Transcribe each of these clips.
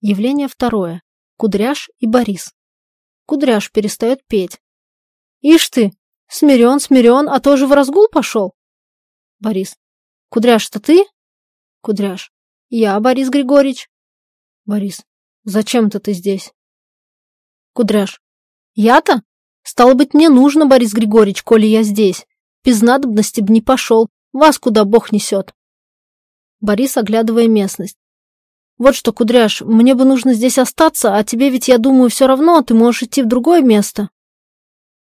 Явление второе. Кудряш и Борис. Кудряш перестает петь. Ишь ты, смирен, смирен, а тоже в разгул пошел? Борис. Кудряш, что ты? Кудряш. Я, Борис Григорьевич. Борис. Зачем-то ты здесь? Кудряш. Я-то? Стало быть, мне нужно, Борис Григорьевич, коли я здесь. Без надобности б не пошел. Вас куда Бог несет. Борис, оглядывая местность. Вот что, Кудряш, мне бы нужно здесь остаться, а тебе ведь, я думаю, все равно, ты можешь идти в другое место.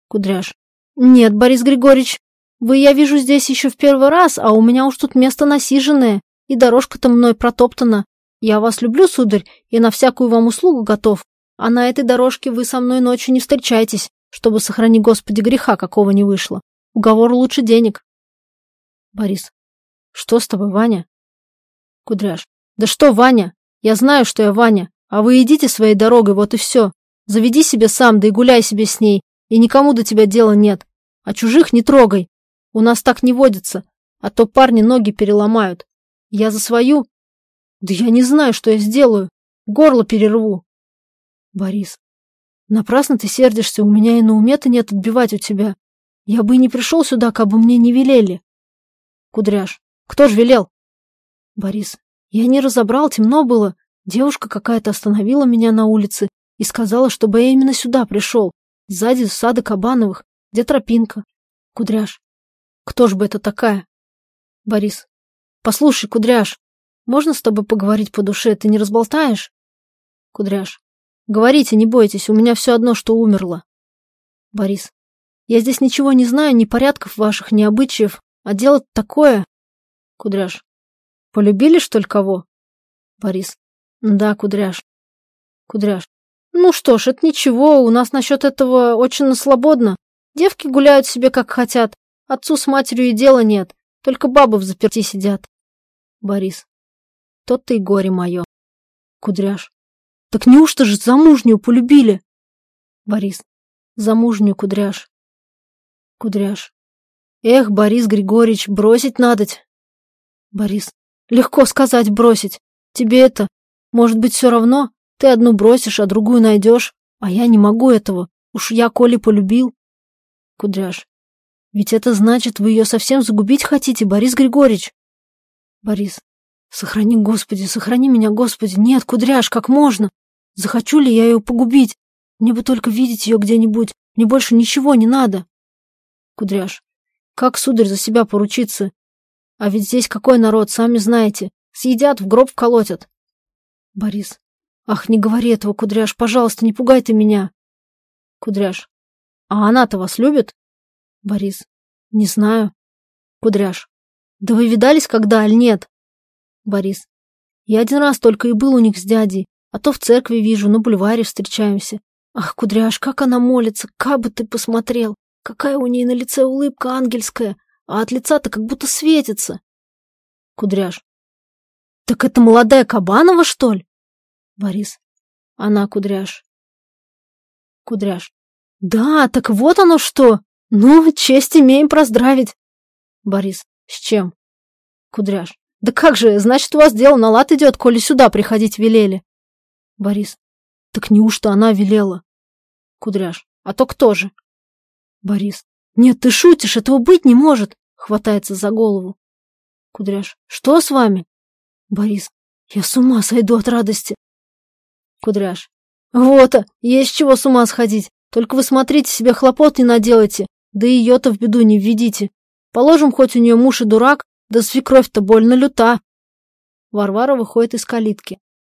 Кудряш. Нет, Борис Григорьевич, вы, я вижу, здесь еще в первый раз, а у меня уж тут место насиженное, и дорожка-то мной протоптана. Я вас люблю, сударь, и на всякую вам услугу готов, а на этой дорожке вы со мной ночью не встречайтесь, чтобы, сохрани Господи, греха какого не вышло. Уговор лучше денег. Борис. Что с тобой, Ваня? Кудряш. Да что, Ваня? Я знаю, что я Ваня, а вы идите своей дорогой, вот и все. Заведи себе сам, да и гуляй себе с ней, и никому до тебя дела нет. А чужих не трогай. У нас так не водится, а то парни ноги переломают. Я за свою... Да я не знаю, что я сделаю. Горло перерву. Борис. Напрасно ты сердишься, у меня и на уме-то нет отбивать у тебя. Я бы и не пришел сюда, как бы мне не велели. Кудряш. Кто ж велел? Борис. Я не разобрал, темно было. Девушка какая-то остановила меня на улице и сказала, чтобы я именно сюда пришел. Сзади сада Кабановых, где тропинка. Кудряш. Кто ж бы это такая? Борис. Послушай, Кудряш, можно с тобой поговорить по душе, ты не разболтаешь? Кудряш. Говорите, не бойтесь, у меня все одно, что умерло. Борис. Я здесь ничего не знаю, ни порядков ваших, ни обычаев, а дело такое. Кудряш. Полюбили, что ли, кого? Борис. Да, Кудряш. Кудряш. Ну что ж, это ничего, у нас насчет этого очень свободно. Девки гуляют себе как хотят. Отцу с матерью и дела нет. Только бабы в заперти сидят. Борис. Тот-то и горе мое. Кудряш. Так неужто же замужнюю полюбили? Борис. Замужнюю, Кудряш. Кудряш. Эх, Борис Григорьевич, бросить надоть. Борис. Легко сказать бросить. Тебе это, может быть, все равно? Ты одну бросишь, а другую найдешь. А я не могу этого. Уж я Коли полюбил. Кудряш. Ведь это значит, вы ее совсем загубить хотите, Борис Григорьевич. Борис. Сохрани, Господи, сохрани меня, Господи. Нет, Кудряш, как можно? Захочу ли я ее погубить? Мне бы только видеть ее где-нибудь. Мне больше ничего не надо. Кудряш. Как, сударь, за себя поручиться? А ведь здесь какой народ, сами знаете. Съедят, в гроб вколотят. Борис. Ах, не говори этого, Кудряш, пожалуйста, не пугай ты меня. Кудряш. А она-то вас любит? Борис. Не знаю. Кудряш. Да вы видались когда, аль нет? Борис. Я один раз только и был у них с дядей, а то в церкви вижу, на бульваре встречаемся. Ах, Кудряш, как она молится, как бы ты посмотрел. Какая у ней на лице улыбка ангельская, а от лица-то как будто светится. Кудряш. Так это молодая Кабанова, что ли? Борис. Она Кудряш. Кудряш. Да, так вот оно что. Ну, честь имеем проздравить. Борис. С чем? Кудряш. Да как же, значит, у вас дело на лад идет, коли сюда приходить велели. Борис. Так неужто она велела? Кудряш. А то кто же? Борис. Нет, ты шутишь, этого быть не может хватается за голову. Кудряш. Что с вами? Борис. Я с ума сойду от радости. Кудряш. Вот, а, есть чего с ума сходить. Только вы смотрите, себе хлопот не наделайте, да и ее-то в беду не введите. Положим, хоть у нее муж и дурак, да свекровь-то больно люта. Варвара выходит из калитки.